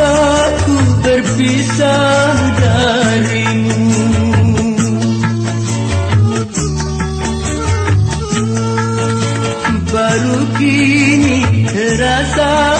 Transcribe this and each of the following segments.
kuasa ku berpisah darimu. Baru kini terasa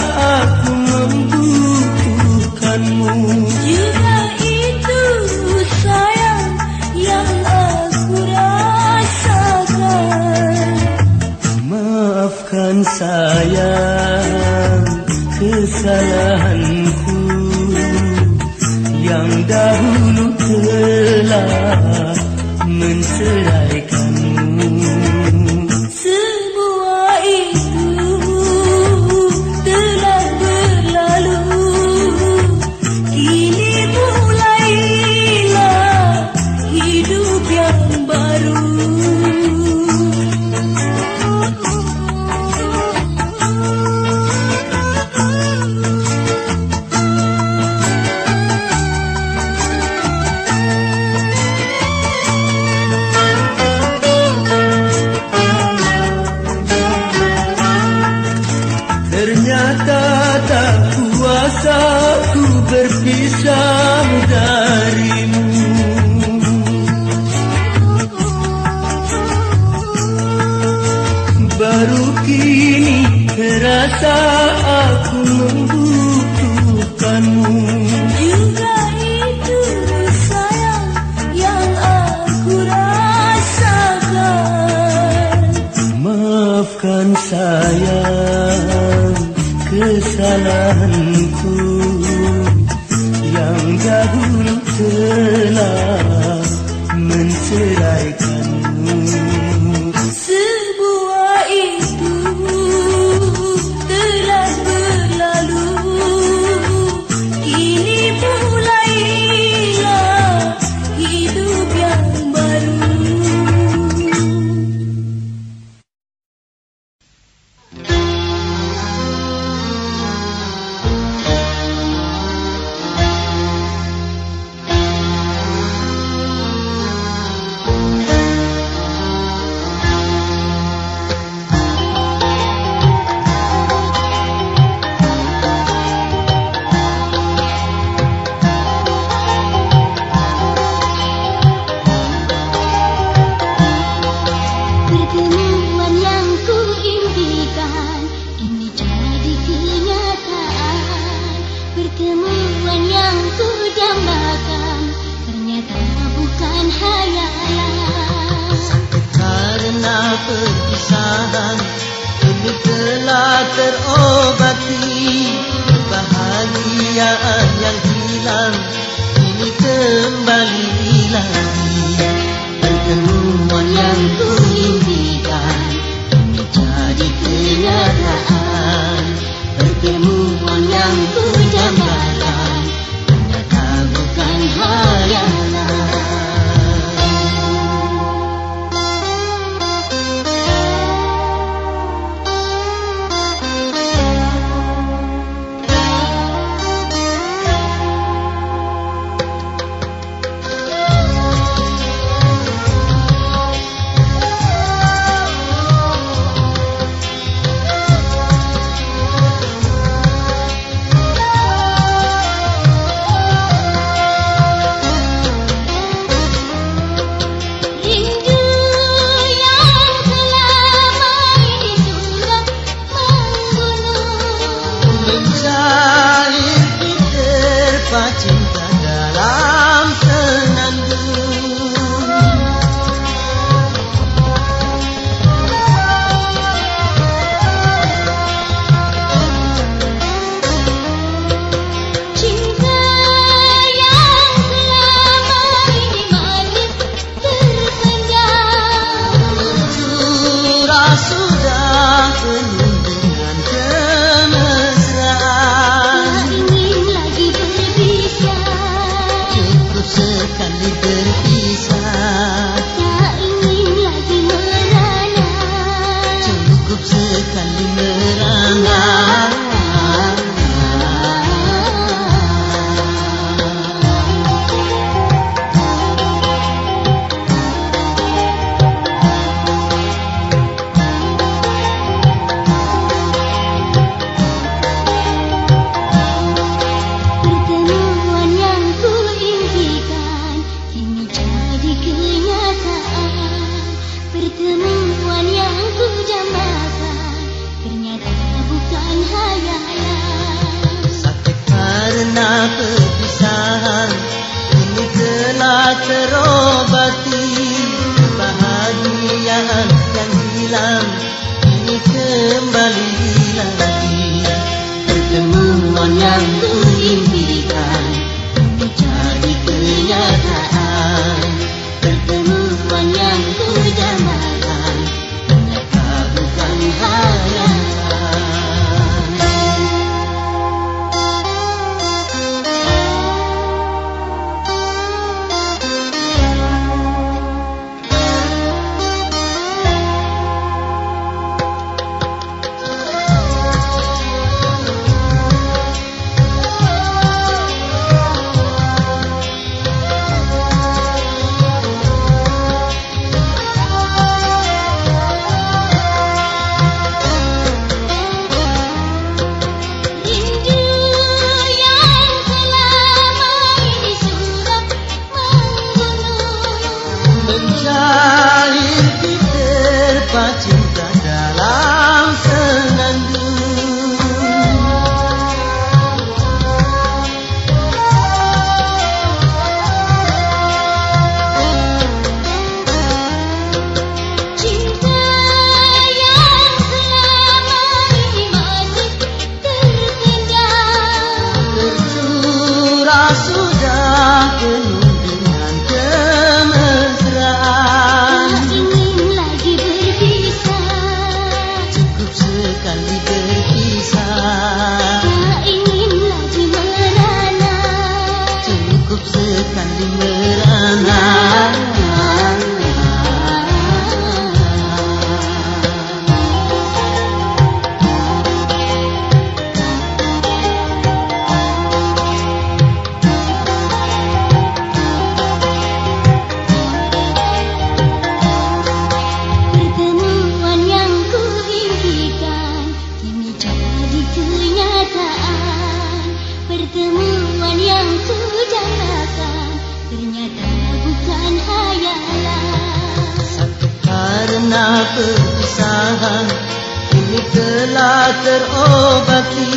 terobati.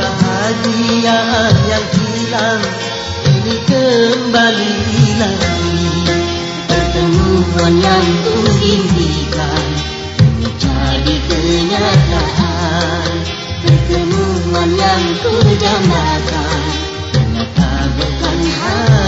Bahagia yang hilang Ini kembali lagi. Pertemuan yang kuimpikan Ini jadi kenyataan. Pertemuan yang kudambakan Ternyata bukan hal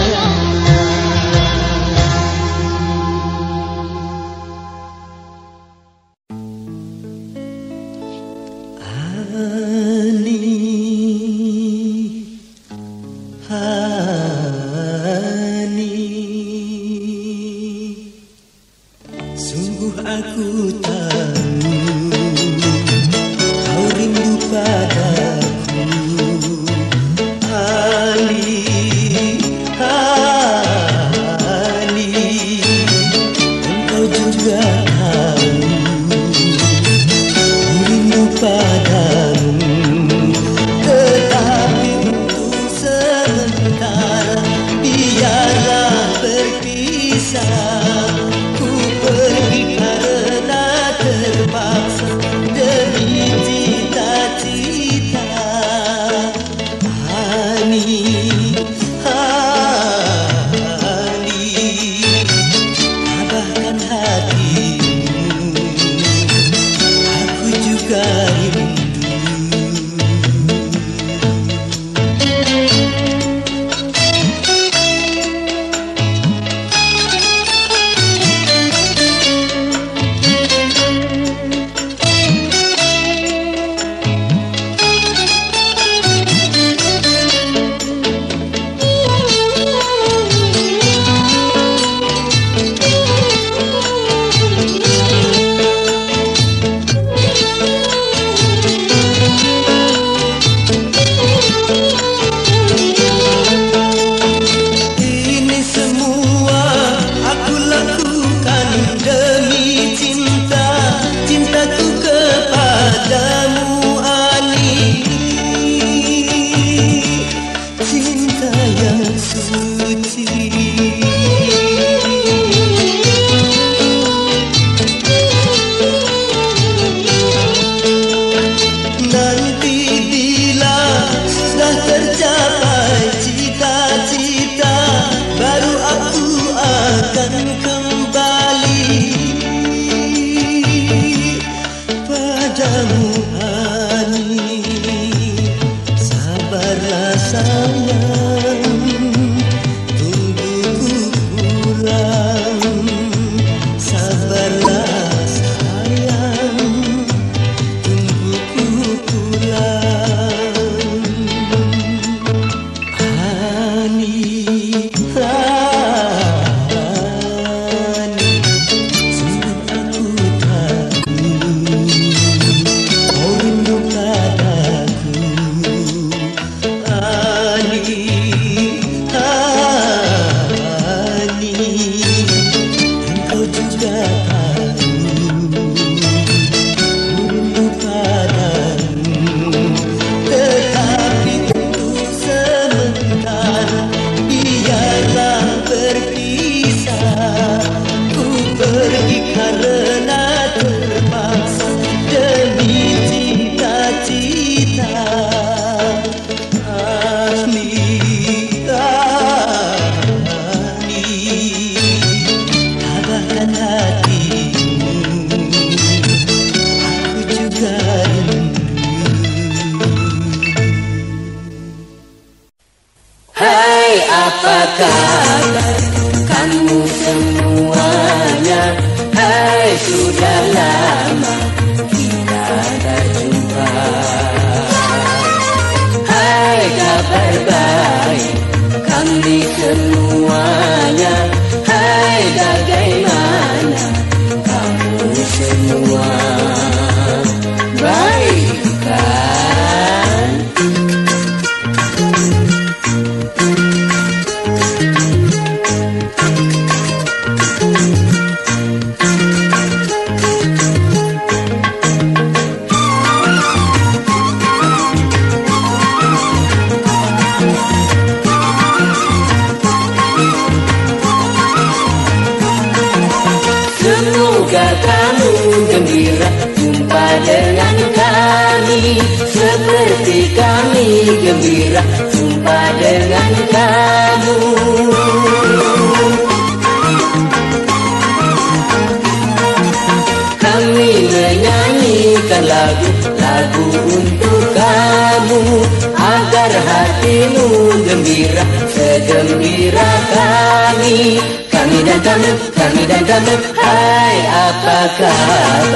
gembira segembira kami. Kami dan kamu, kami dan kamu Hai apa kabar?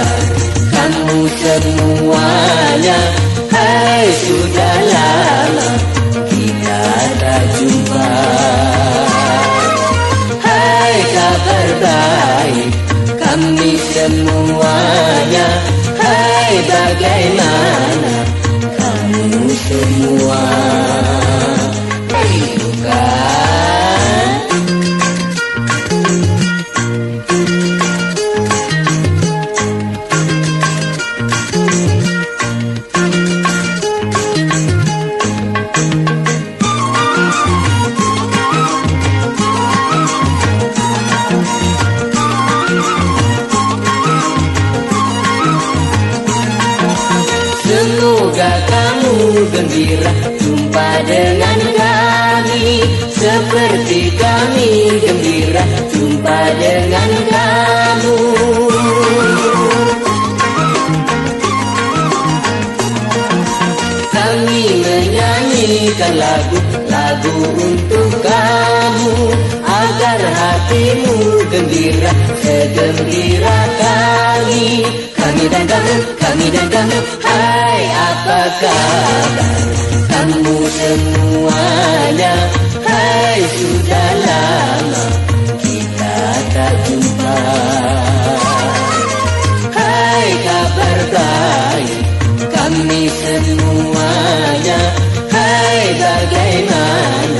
Kamu semuanya Hai sudah lama kita tak jumpa. Hai kabar baik kami semuanya Hai bagaimana? Kamu semua jumpa dengan kamu. Kami menyanyikan lagu-lagu untuk kamu Agar hatimu gembira segembira kami. Kami dan kamu, kami dan kamu Hai apa kabar? Kamu semuanya Hai sudah lama kami semuanya Hai bagaimana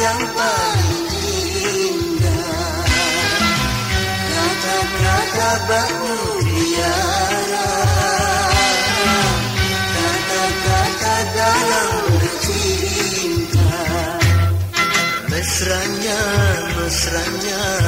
yang paling indah. Kata-kata bakmu biara Kata-kata dalam cinta Mesranya, mesranya.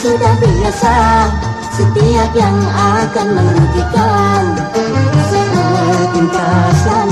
sudah biasa Setiap yang akan merugikan. Sepintasan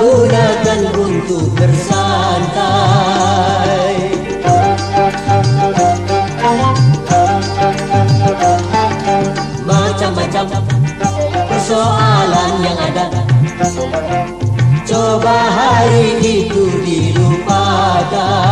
gunakan untuk bersantai. Macam-macam persoalan yang ada. Coba hari itu dilupakan.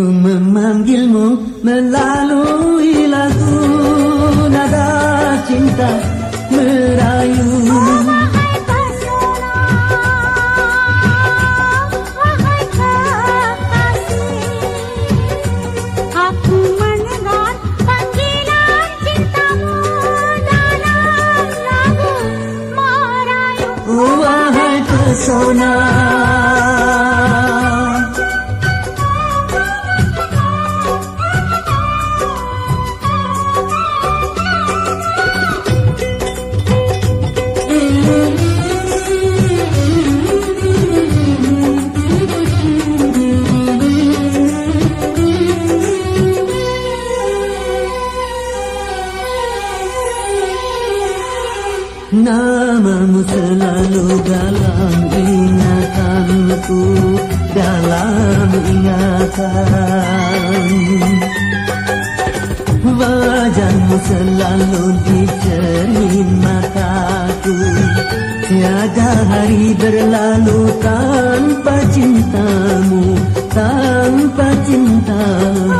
Ku memanggilmu melalui lagu nada cinta merayu ingatanku Dalam ingatan. Wajahmu selalu di cermin mataku. Tiada hari berlalu tanpa cintamu Tanpa cintamu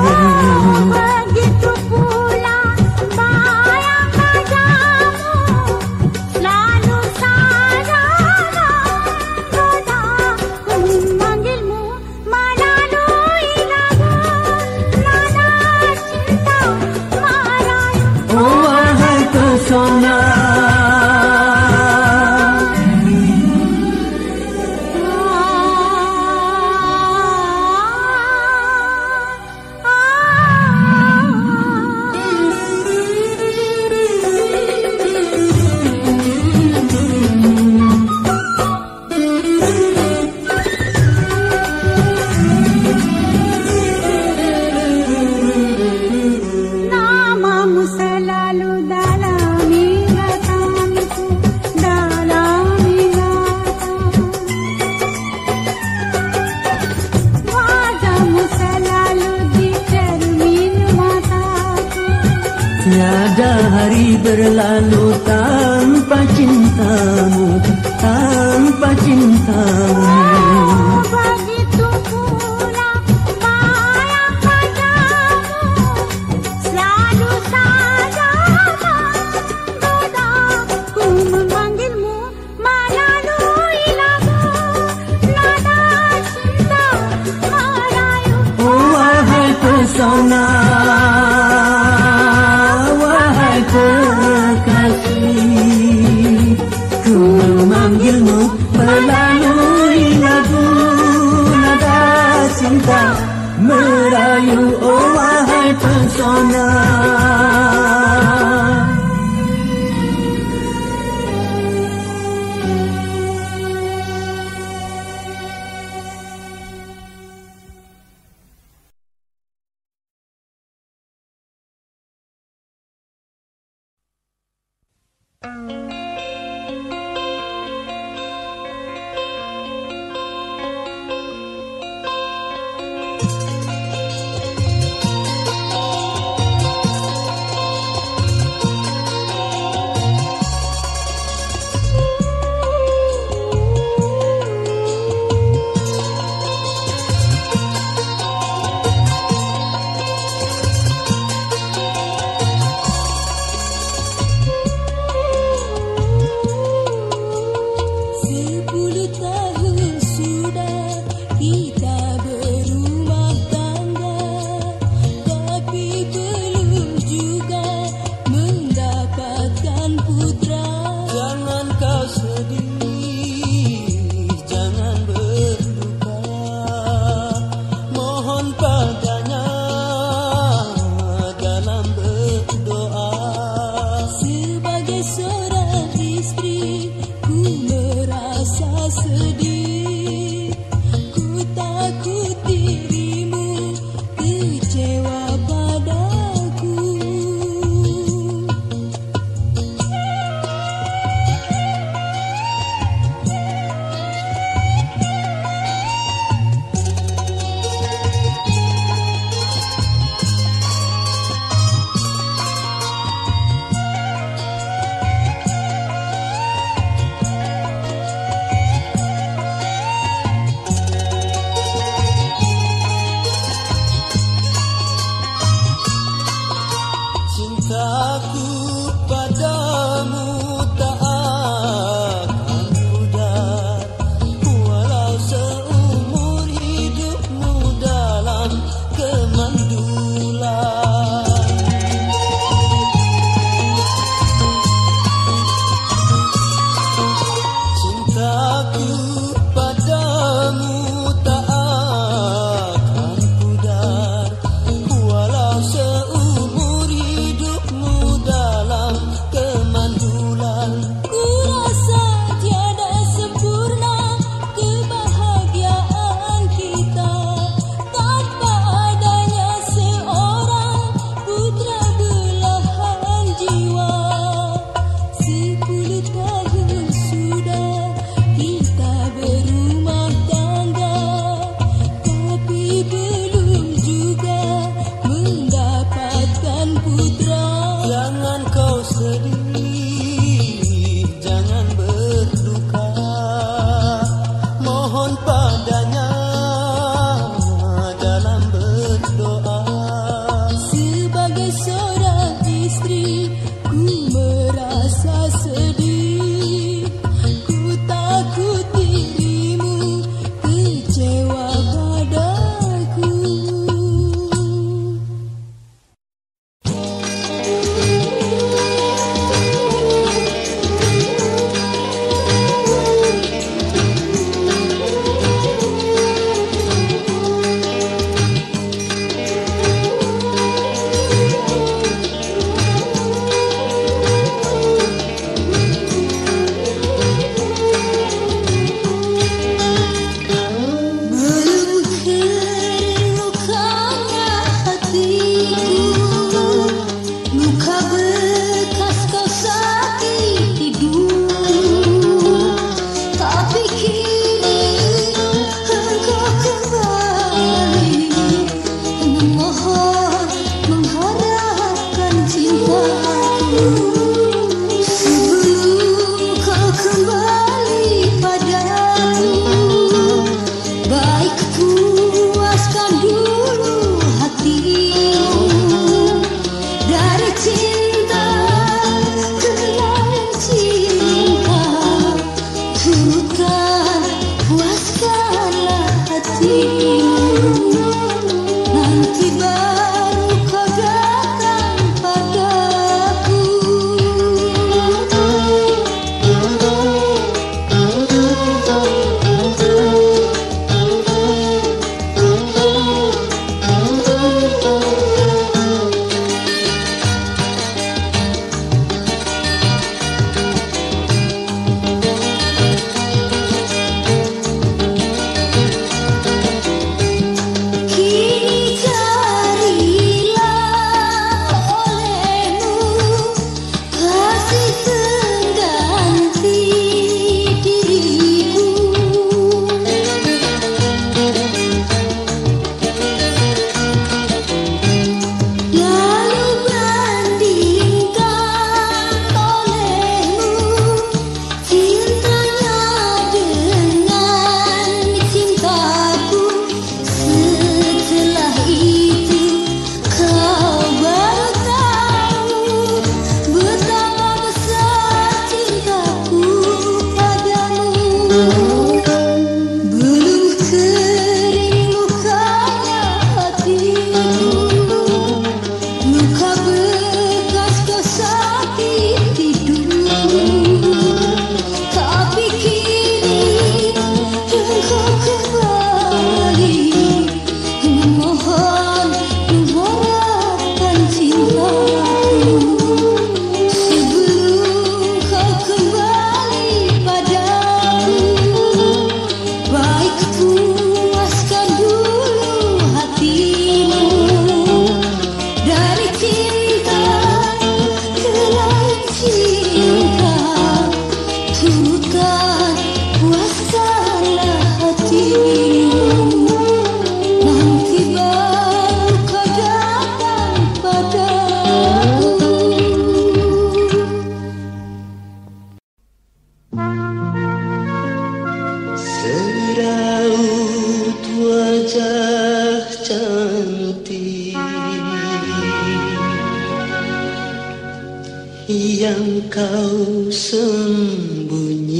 yang kau sembunyikan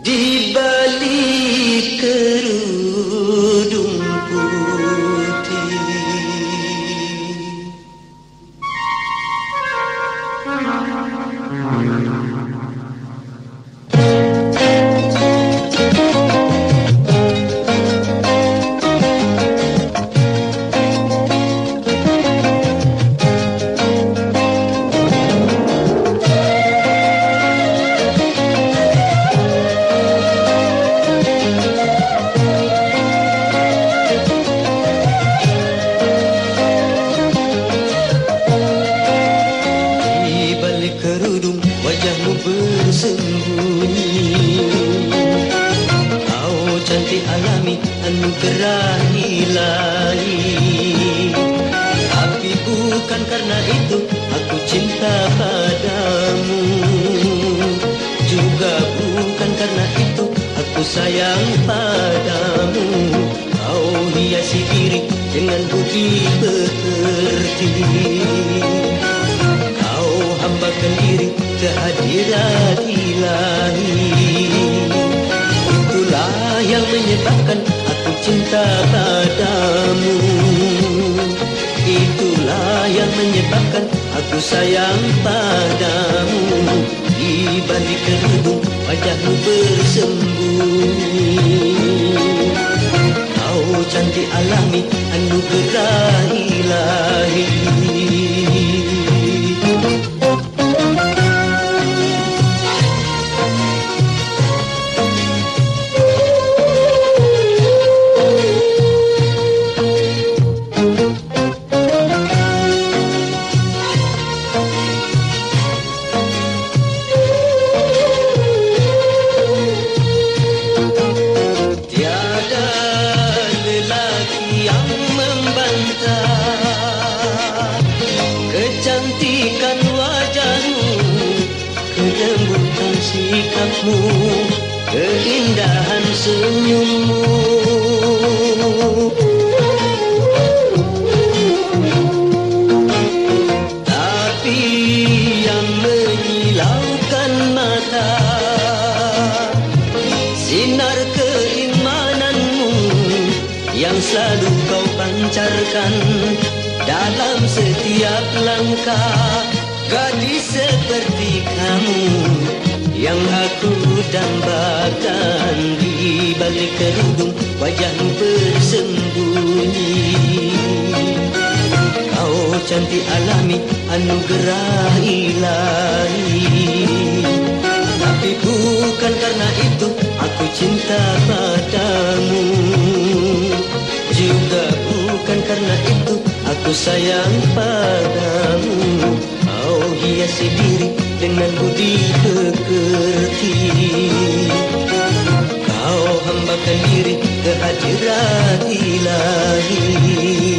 di Bali. Pancarkan Dalam setiap langkah. Gadis seperti kamu Yang aku dambakan Di balik kerudung wajahmu bersembunyi. Kau cantik alami anugerah ilahi Tapi bukan karena itu aku cinta padamu. Juga karena itu aku sayang padamu. Kau hiasi diri dengan budi pekerti Kau hambakan diri kehadiran ilahi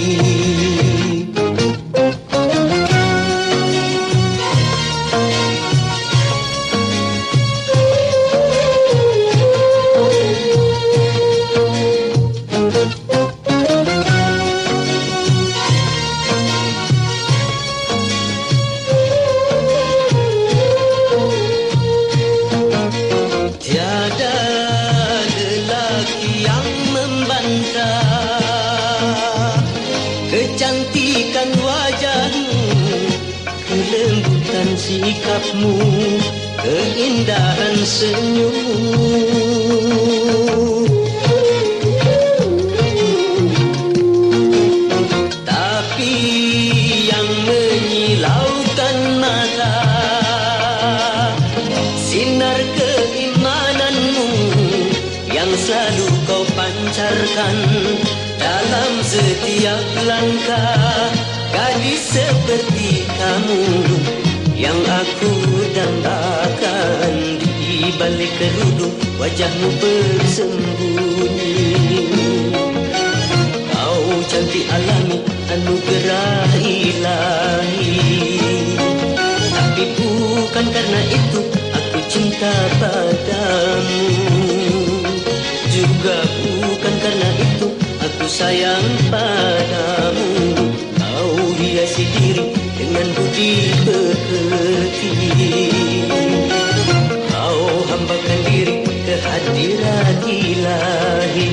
hiasi diri dengan budi pekerti Kau hambakan diri kehadiran ilahi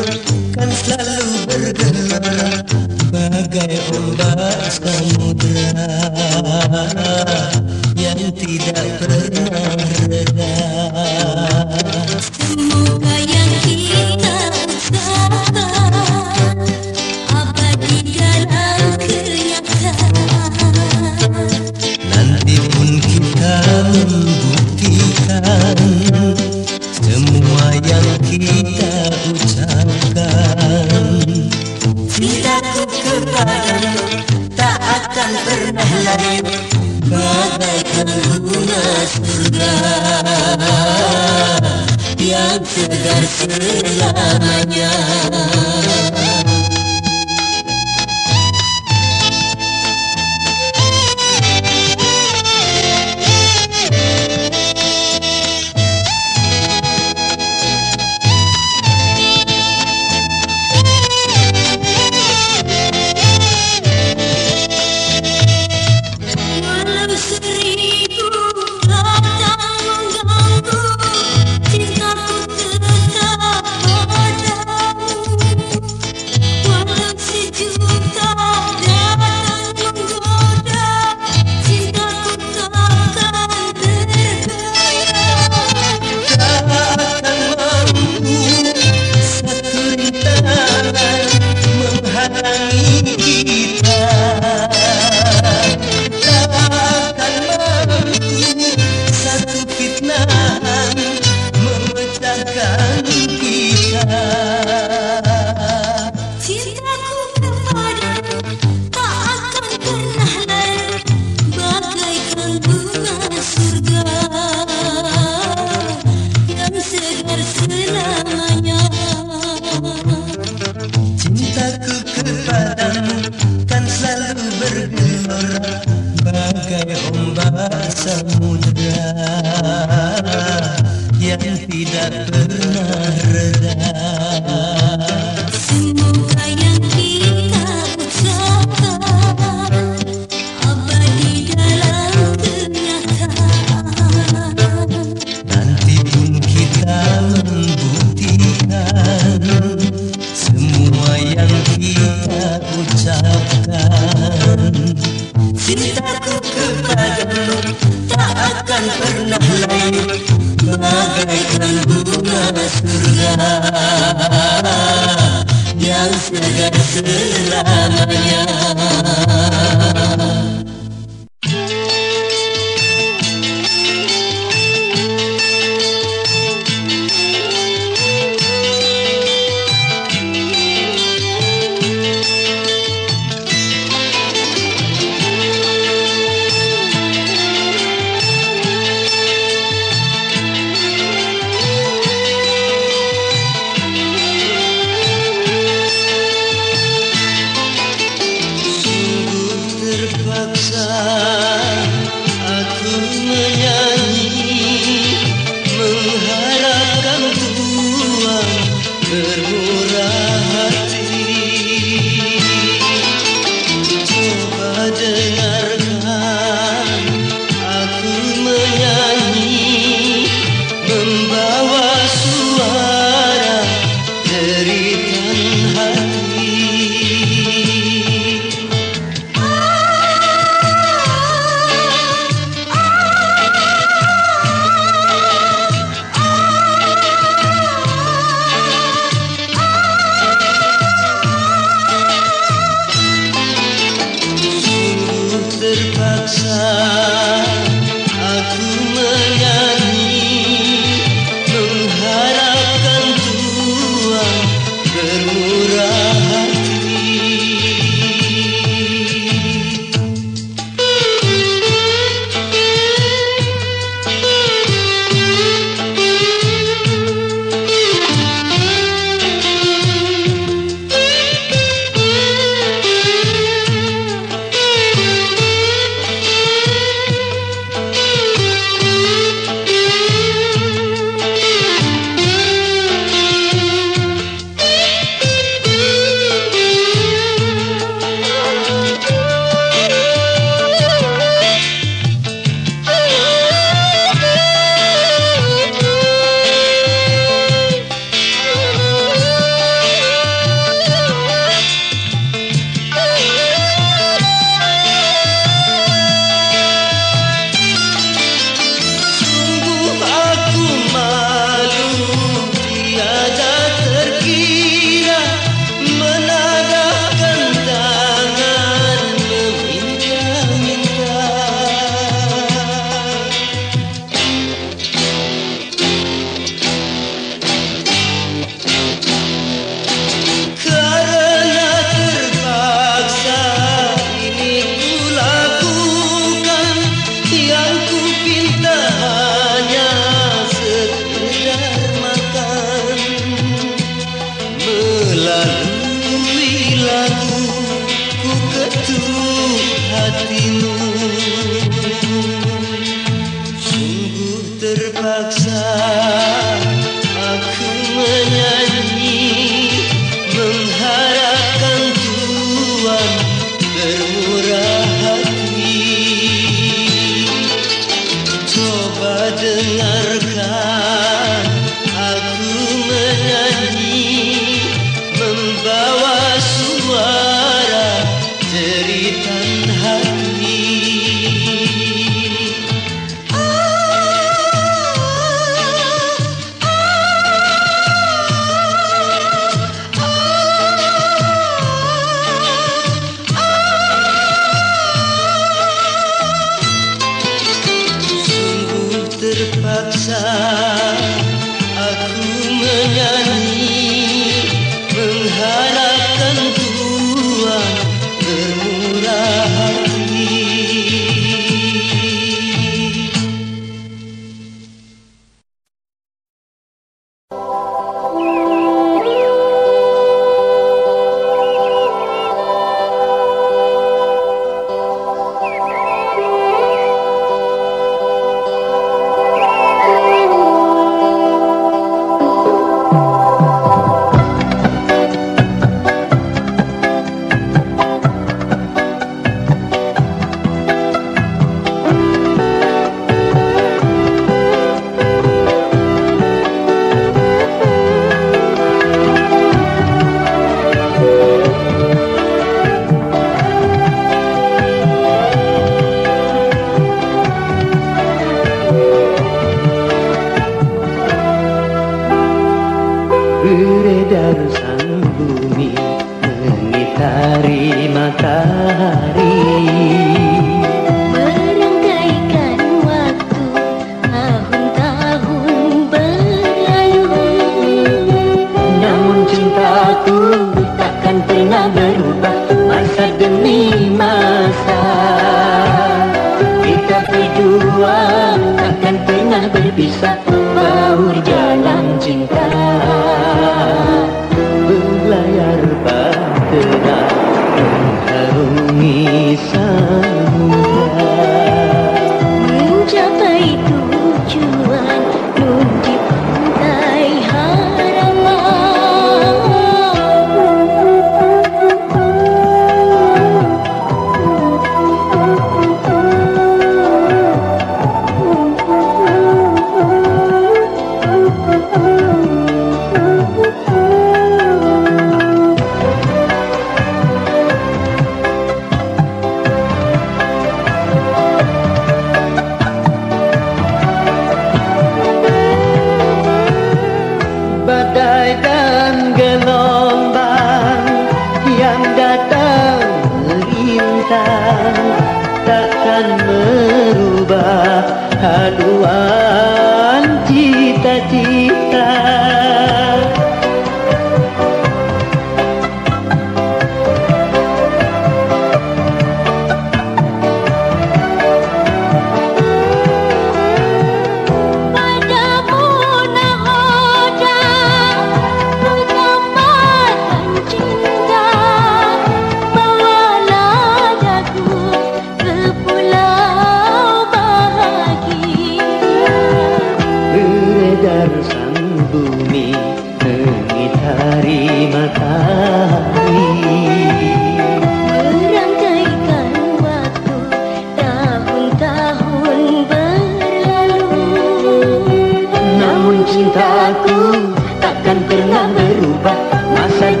takkan pernah berubah. Masa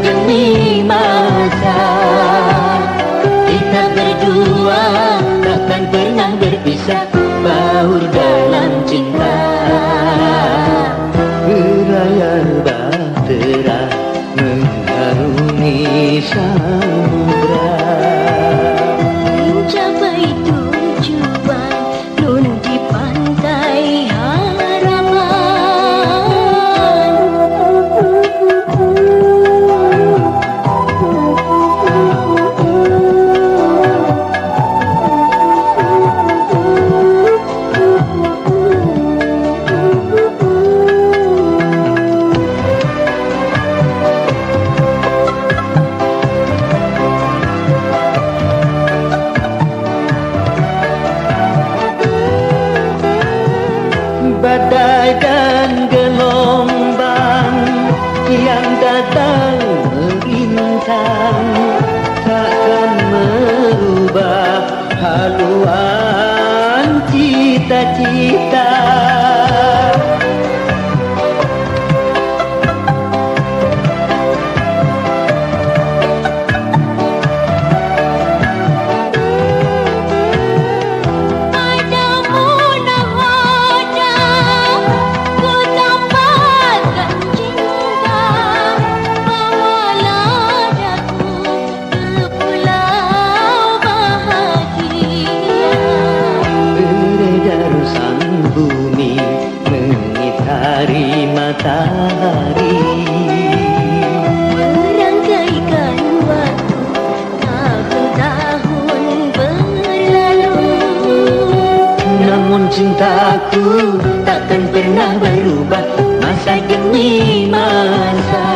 cintaku takkan pernah berubah. Masa demi masa.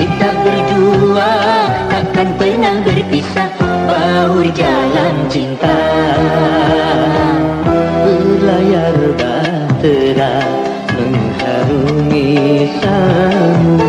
Kita berdua takkan pernah berpisah. Bahu jalan cinta. Berlayar bahtera mengharungi sana